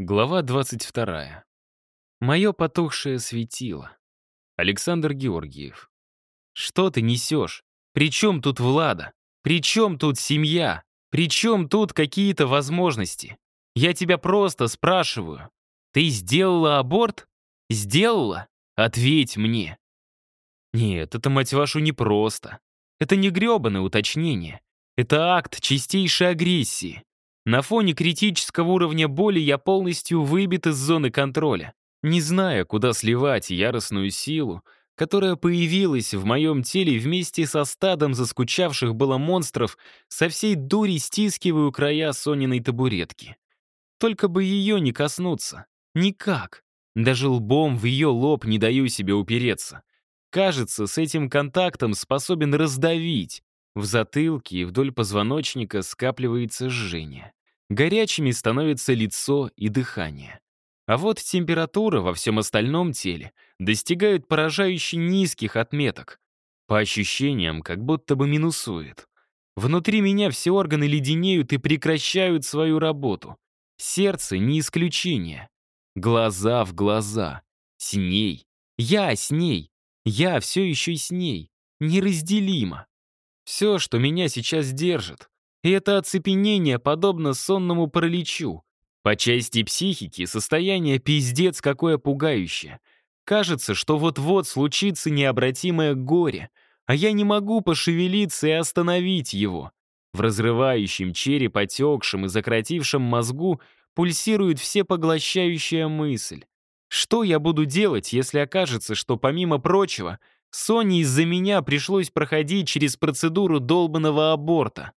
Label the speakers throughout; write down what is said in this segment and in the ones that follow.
Speaker 1: Глава 22. Мое потухшее светило. Александр Георгиев. Что ты несешь? При чем тут Влада? При чем тут семья? При чем тут какие-то возможности? Я тебя просто спрашиваю. Ты сделала аборт? Сделала? Ответь мне. Нет, это, мать вашу, непросто. Это не гребаное уточнение. Это акт чистейшей агрессии. На фоне критического уровня боли я полностью выбит из зоны контроля, не зная, куда сливать яростную силу, которая появилась в моем теле вместе со стадом заскучавших было монстров, со всей дури стискиваю края Сониной табуретки. Только бы ее не коснуться. Никак. Даже лбом в ее лоб не даю себе упереться. Кажется, с этим контактом способен раздавить. В затылке и вдоль позвоночника скапливается жжение. Горячими становится лицо и дыхание. А вот температура во всем остальном теле достигает поражающе низких отметок. По ощущениям, как будто бы минусует. Внутри меня все органы леденеют и прекращают свою работу. Сердце не исключение. Глаза в глаза. С ней. Я с ней. Я все еще с ней. Неразделимо. Все, что меня сейчас держит, и это оцепенение подобно сонному параличу. По части психики состояние пиздец какое пугающее. Кажется, что вот-вот случится необратимое горе, а я не могу пошевелиться и остановить его. В разрывающем череп, отекшем и закратившем мозгу пульсирует всепоглощающая мысль. Что я буду делать, если окажется, что, помимо прочего, Соне из-за меня пришлось проходить через процедуру долбанного аборта?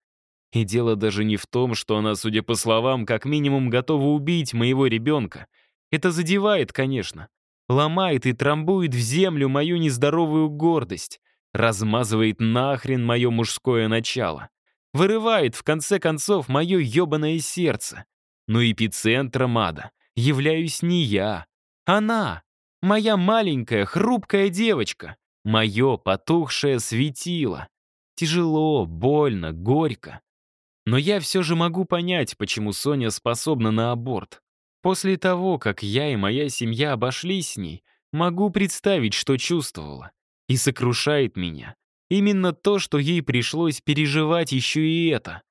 Speaker 1: И дело даже не в том, что она, судя по словам, как минимум готова убить моего ребенка. Это задевает, конечно. Ломает и трамбует в землю мою нездоровую гордость. Размазывает нахрен мое мужское начало. Вырывает, в конце концов, мое ебаное сердце. Но эпицентром ада являюсь не я. Она. Моя маленькая, хрупкая девочка. Мое потухшее светило. Тяжело, больно, горько. Но я все же могу понять, почему Соня способна на аборт. После того, как я и моя семья обошлись с ней, могу представить, что чувствовала. И сокрушает меня. Именно то, что ей пришлось переживать еще и это.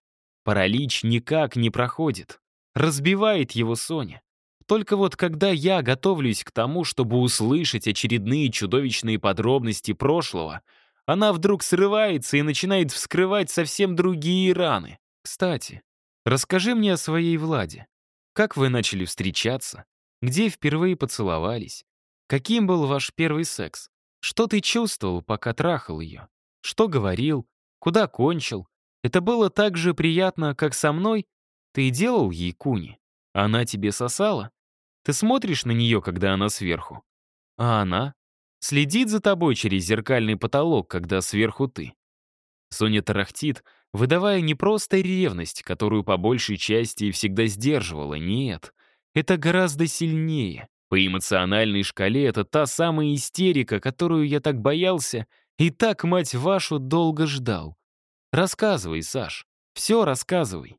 Speaker 1: Паралич никак не проходит. Разбивает его Соня. Только вот когда я готовлюсь к тому, чтобы услышать очередные чудовищные подробности прошлого, она вдруг срывается и начинает вскрывать совсем другие раны. Кстати, расскажи мне о своей Владе. Как вы начали встречаться? Где впервые поцеловались? Каким был ваш первый секс? Что ты чувствовал, пока трахал ее? Что говорил? Куда кончил? Это было так же приятно, как со мной? Ты делал ей куни? Она тебе сосала? Ты смотришь на нее, когда она сверху? А она? Следит за тобой через зеркальный потолок, когда сверху ты. Соня тарахтит, выдавая не просто ревность, которую по большей части всегда сдерживала, нет. Это гораздо сильнее. По эмоциональной шкале это та самая истерика, которую я так боялся и так, мать вашу, долго ждал. Рассказывай, Саш, все рассказывай.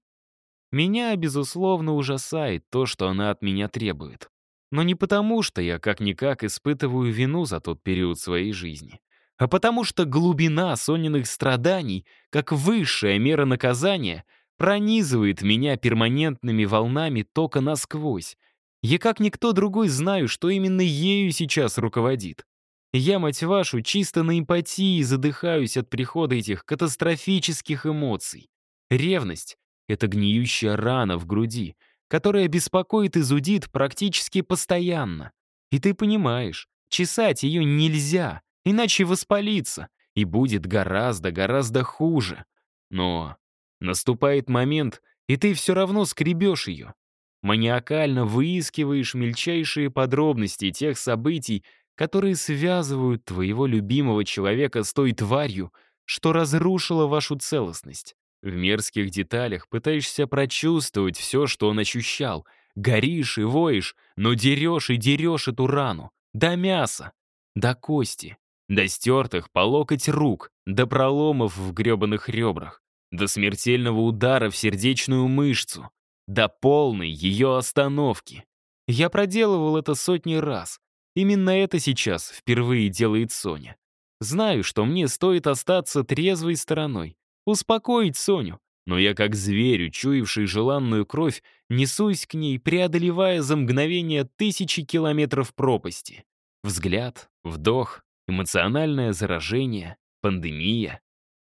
Speaker 1: Меня, безусловно, ужасает то, что она от меня требует. Но не потому, что я как-никак испытываю вину за тот период своей жизни а потому что глубина Сониных страданий, как высшая мера наказания, пронизывает меня перманентными волнами тока насквозь. Я как никто другой знаю, что именно ею сейчас руководит. Я, мать вашу, чисто на эмпатии задыхаюсь от прихода этих катастрофических эмоций. Ревность — это гниющая рана в груди, которая беспокоит и зудит практически постоянно. И ты понимаешь, чесать ее нельзя — Иначе воспалится, и будет гораздо-гораздо хуже. Но наступает момент, и ты все равно скребешь ее. Маниакально выискиваешь мельчайшие подробности тех событий, которые связывают твоего любимого человека с той тварью, что разрушила вашу целостность. В мерзких деталях пытаешься прочувствовать все, что он ощущал. Горишь и воешь, но дерешь и дерешь эту рану. До мяса, до кости. До стертых по локоть рук, до проломов в гребаных ребрах, до смертельного удара в сердечную мышцу, до полной ее остановки. Я проделывал это сотни раз. Именно это сейчас впервые делает Соня. Знаю, что мне стоит остаться трезвой стороной, успокоить Соню, но я как зверь, учуявший желанную кровь, несусь к ней, преодолевая за мгновение тысячи километров пропасти. Взгляд, вдох, эмоциональное заражение, пандемия.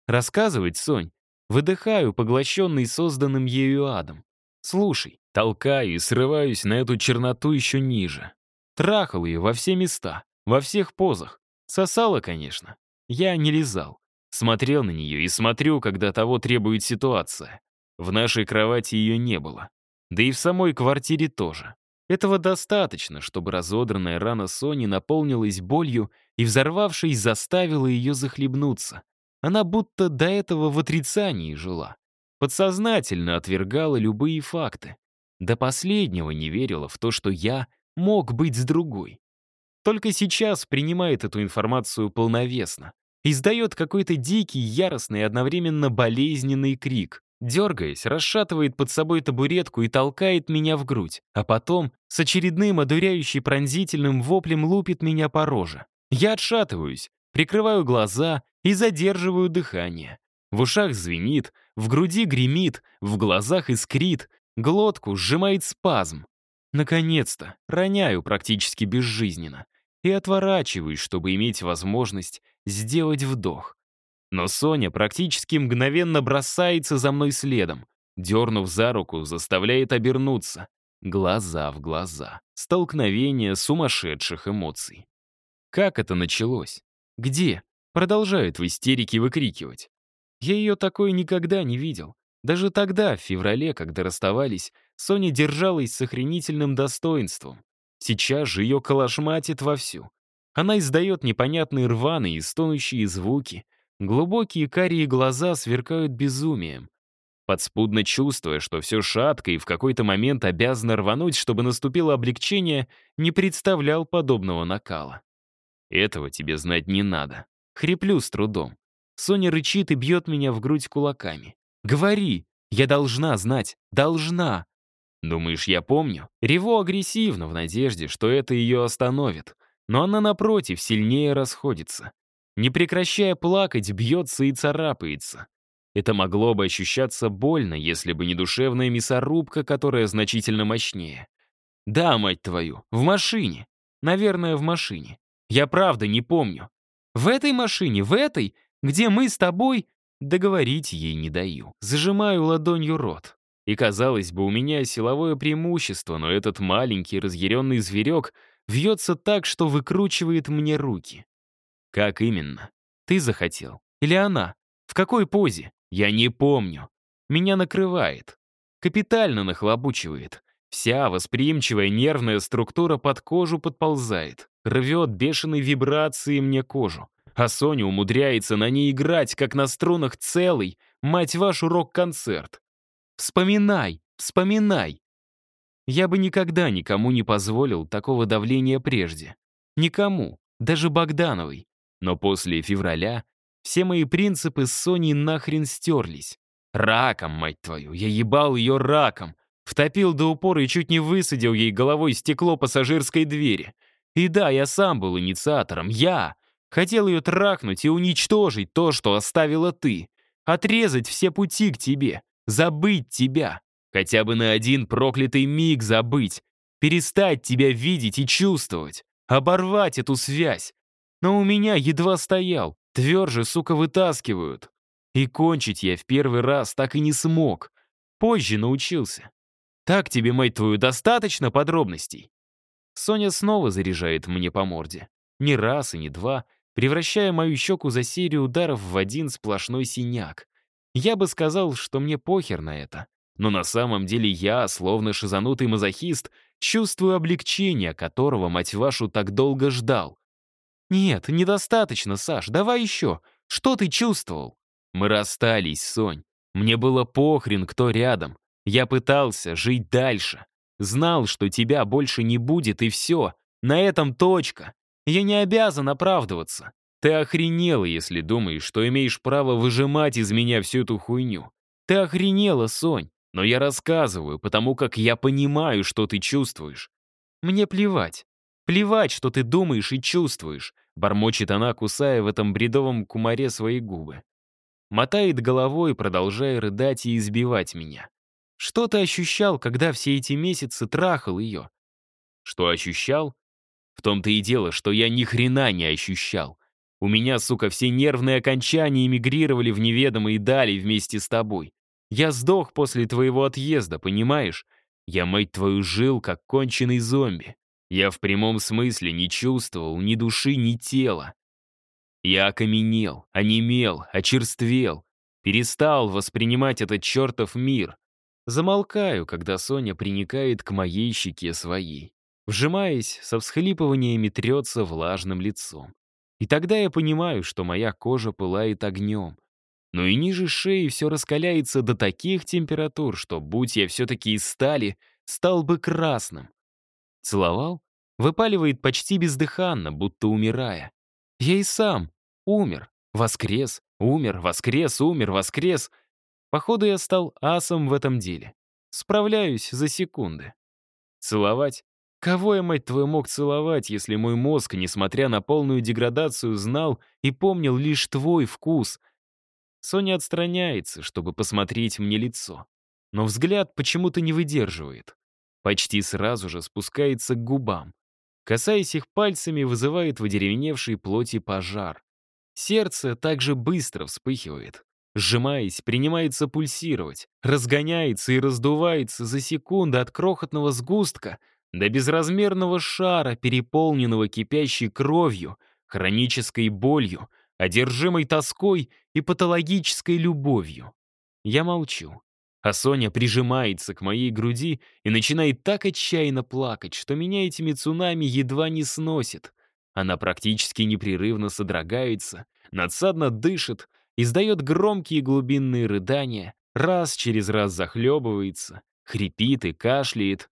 Speaker 1: Рассказывать, Сонь, выдыхаю, поглощенный созданным ею адом. Слушай, толкаю и срываюсь на эту черноту еще ниже. Трахал ее во все места, во всех позах. Сосала, конечно. Я не лизал. Смотрел на нее и смотрю, когда того требует ситуация. В нашей кровати ее не было. Да и в самой квартире тоже. Этого достаточно, чтобы разодранная рана Сони наполнилась болью и, взорвавшись, заставила ее захлебнуться. Она будто до этого в отрицании жила. Подсознательно отвергала любые факты. До последнего не верила в то, что я мог быть с другой. Только сейчас принимает эту информацию полновесно издает какой-то дикий, яростный одновременно болезненный крик. Дергаясь, расшатывает под собой табуретку и толкает меня в грудь, а потом с очередным одуряющий пронзительным воплем лупит меня по роже. Я отшатываюсь, прикрываю глаза и задерживаю дыхание. В ушах звенит, в груди гремит, в глазах искрит, глотку сжимает спазм. Наконец-то, роняю практически безжизненно и отворачиваюсь, чтобы иметь возможность сделать вдох. Но Соня практически мгновенно бросается за мной следом, дернув за руку, заставляет обернуться. Глаза в глаза. Столкновение сумасшедших эмоций. Как это началось? Где? Продолжает в истерике выкрикивать. Я ее такой никогда не видел. Даже тогда, в феврале, когда расставались, Соня держалась с охренительным достоинством. Сейчас же ее калашматит вовсю. Она издает непонятные рваные и стонущие звуки. Глубокие карие глаза сверкают безумием. Подспудно чувствуя, что все шатко и в какой-то момент обязана рвануть, чтобы наступило облегчение, не представлял подобного накала. Этого тебе знать не надо. Хриплю с трудом. Соня рычит и бьет меня в грудь кулаками. «Говори! Я должна знать! Должна!» Думаешь, я помню? Реву агрессивно, в надежде, что это ее остановит но она, напротив, сильнее расходится. Не прекращая плакать, бьется и царапается. Это могло бы ощущаться больно, если бы не душевная мясорубка, которая значительно мощнее. Да, мать твою, в машине. Наверное, в машине. Я правда не помню. В этой машине, в этой, где мы с тобой... Договорить ей не даю. Зажимаю ладонью рот. И, казалось бы, у меня силовое преимущество, но этот маленький разъяренный зверек вьется так, что выкручивает мне руки. Как именно? Ты захотел? Или она? В какой позе? Я не помню. Меня накрывает. Капитально нахлобучивает. Вся восприимчивая нервная структура под кожу подползает. Рвет бешеной вибрацией мне кожу. А Соня умудряется на ней играть, как на струнах целый, мать вашу, рок-концерт. Вспоминай, вспоминай. Я бы никогда никому не позволил такого давления прежде. Никому, даже Богдановой. Но после февраля все мои принципы с Соней нахрен стерлись. Раком, мать твою, я ебал ее раком. Втопил до упора и чуть не высадил ей головой стекло пассажирской двери. И да, я сам был инициатором, я. Хотел ее трахнуть и уничтожить то, что оставила ты. Отрезать все пути к тебе. Забыть тебя. Хотя бы на один проклятый миг забыть, перестать тебя видеть и чувствовать, оборвать эту связь. Но у меня едва стоял, тверже, сука, вытаскивают. И кончить я в первый раз так и не смог. Позже научился. Так тебе, мать твою, достаточно подробностей? Соня снова заряжает мне по морде. Не раз и не два, превращая мою щеку за серию ударов в один сплошной синяк. Я бы сказал, что мне похер на это. Но на самом деле я, словно шизанутый мазохист, чувствую облегчение, которого, мать вашу, так долго ждал. «Нет, недостаточно, Саш, давай еще. Что ты чувствовал?» Мы расстались, Сонь. Мне было похрен, кто рядом. Я пытался жить дальше. Знал, что тебя больше не будет, и все. На этом точка. Я не обязан оправдываться. Ты охренела, если думаешь, что имеешь право выжимать из меня всю эту хуйню. Ты охренела, Сонь. Но я рассказываю, потому как я понимаю, что ты чувствуешь. Мне плевать. Плевать, что ты думаешь и чувствуешь, бормочет она, кусая в этом бредовом кумаре свои губы. Мотает головой, продолжая рыдать и избивать меня. Что ты ощущал, когда все эти месяцы трахал ее? Что ощущал? В том-то и дело, что я ни хрена не ощущал. У меня, сука, все нервные окончания эмигрировали в неведомые дали вместе с тобой. Я сдох после твоего отъезда, понимаешь? Я, мать твою, жил, как конченый зомби. Я в прямом смысле не чувствовал ни души, ни тела. Я окаменел, онемел, очерствел, перестал воспринимать этот чертов мир. Замолкаю, когда Соня приникает к моей щеке своей. Вжимаясь, со всхлипываниями трется влажным лицом. И тогда я понимаю, что моя кожа пылает огнем. Но и ниже шеи все раскаляется до таких температур, что, будь я все-таки из стали, стал бы красным. Целовал? Выпаливает почти бездыханно, будто умирая. Я и сам умер, воскрес, умер, воскрес, умер, воскрес. Походу, я стал асом в этом деле. Справляюсь за секунды. Целовать? Кого я, мать твою, мог целовать, если мой мозг, несмотря на полную деградацию, знал и помнил лишь твой вкус? Соня отстраняется, чтобы посмотреть мне лицо. Но взгляд почему-то не выдерживает. Почти сразу же спускается к губам. Касаясь их пальцами, вызывает в одеревеневшей плоти пожар. Сердце также быстро вспыхивает. Сжимаясь, принимается пульсировать, разгоняется и раздувается за секунду от крохотного сгустка до безразмерного шара, переполненного кипящей кровью, хронической болью, одержимой тоской и патологической любовью. Я молчу. А Соня прижимается к моей груди и начинает так отчаянно плакать, что меня этими цунами едва не сносит. Она практически непрерывно содрогается, надсадно дышит, издает громкие глубинные рыдания, раз через раз захлебывается, хрипит и кашляет.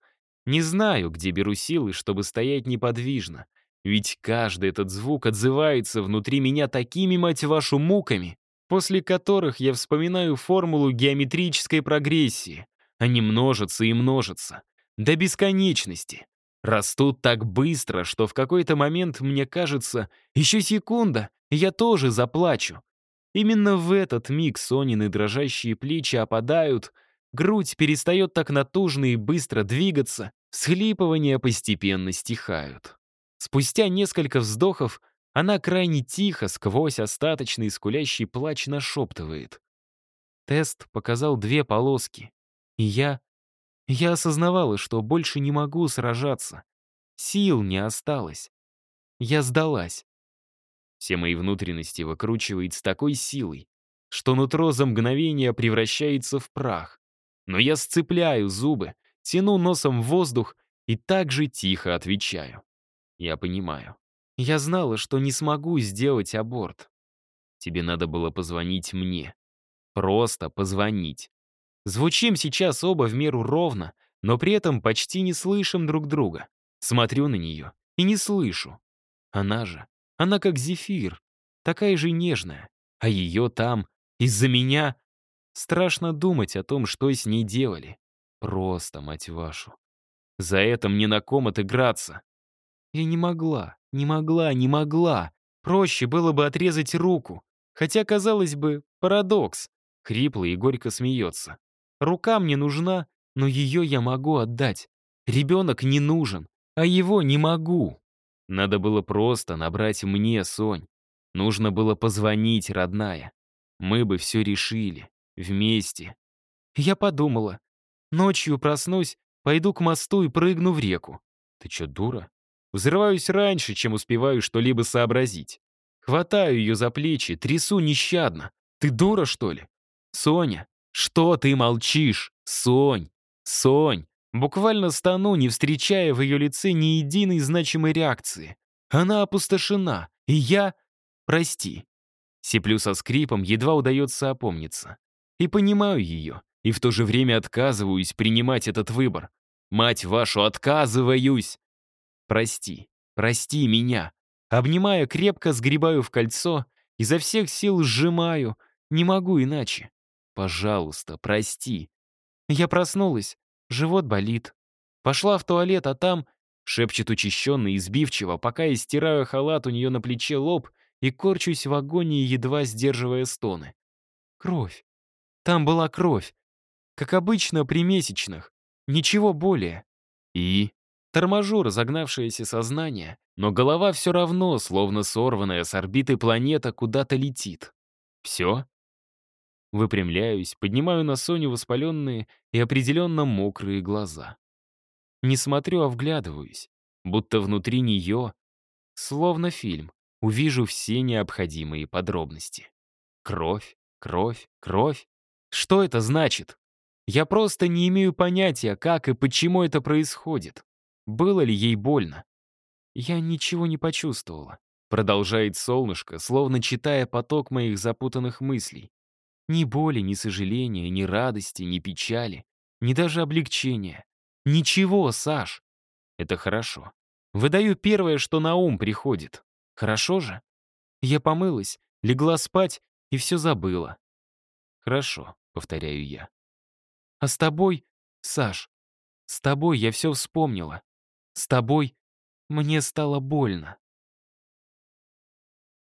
Speaker 1: Не знаю, где беру силы, чтобы стоять неподвижно, ведь каждый этот звук отзывается внутри меня такими, мать вашу, муками, после которых я вспоминаю формулу геометрической прогрессии. Они множатся и множатся. До бесконечности. Растут так быстро, что в какой-то момент мне кажется, еще секунда, я тоже заплачу. Именно в этот миг Сонины дрожащие плечи опадают, грудь перестает так натужно и быстро двигаться, схлипывания постепенно стихают. Спустя несколько вздохов она крайне тихо, сквозь остаточный скулящий плач нашептывает. Тест показал две полоски. И я... Я осознавала, что больше не могу сражаться. Сил не осталось. Я сдалась. Все мои внутренности выкручивает с такой силой, что нутро за мгновение превращается в прах. Но я сцепляю зубы, тяну носом в воздух и так же тихо отвечаю. Я понимаю. Я знала, что не смогу сделать аборт. Тебе надо было позвонить мне. Просто позвонить. Звучим сейчас оба в меру ровно, но при этом почти не слышим друг друга. Смотрю на нее и не слышу. Она же, она как зефир, такая же нежная. А ее там, из-за меня, страшно думать о том, что с ней делали. Просто, мать вашу. За это мне на ком отыграться. Я не могла, не могла, не могла. Проще было бы отрезать руку. Хотя, казалось бы, парадокс. Хрипло и горько смеется. Рука мне нужна, но ее я могу отдать. Ребенок не нужен, а его не могу. Надо было просто набрать мне, Сонь. Нужно было позвонить, родная. Мы бы все решили. Вместе. Я подумала. Ночью проснусь, пойду к мосту и прыгну в реку. Ты что, дура? Взрываюсь раньше, чем успеваю что-либо сообразить. Хватаю ее за плечи, трясу нещадно. Ты дура, что ли? Соня, что ты молчишь? Сонь, Сонь. Буквально стану, не встречая в ее лице ни единой значимой реакции. Она опустошена, и я... Прости. Сиплю со скрипом, едва удается опомниться. И понимаю ее, и в то же время отказываюсь принимать этот выбор. Мать вашу, отказываюсь! Прости, прости меня. Обнимая крепко, сгребаю в кольцо, изо всех сил сжимаю, не могу иначе. Пожалуйста, прости. Я проснулась, живот болит. Пошла в туалет, а там... Шепчет учащенно и избивчиво, пока я стираю халат у нее на плече лоб и корчусь в агонии, едва сдерживая стоны. Кровь. Там была кровь. Как обычно при месячных. Ничего более. И торможу разогнавшееся сознание, но голова все равно, словно сорванная с орбиты планета, куда-то летит. Все? Выпрямляюсь, поднимаю на Соню воспаленные и определенно мокрые глаза. Не смотрю, а вглядываюсь, будто внутри нее, словно фильм, увижу все необходимые подробности. Кровь, кровь, кровь. Что это значит? Я просто не имею понятия, как и почему это происходит. Было ли ей больно? Я ничего не почувствовала. Продолжает солнышко, словно читая поток моих запутанных мыслей. Ни боли, ни сожаления, ни радости, ни печали, ни даже облегчения. Ничего, Саш. Это хорошо. Выдаю первое, что на ум приходит. Хорошо же? Я помылась, легла спать и все забыла. Хорошо, повторяю я. А с тобой, Саш, с тобой я все вспомнила. С тобой мне стало больно.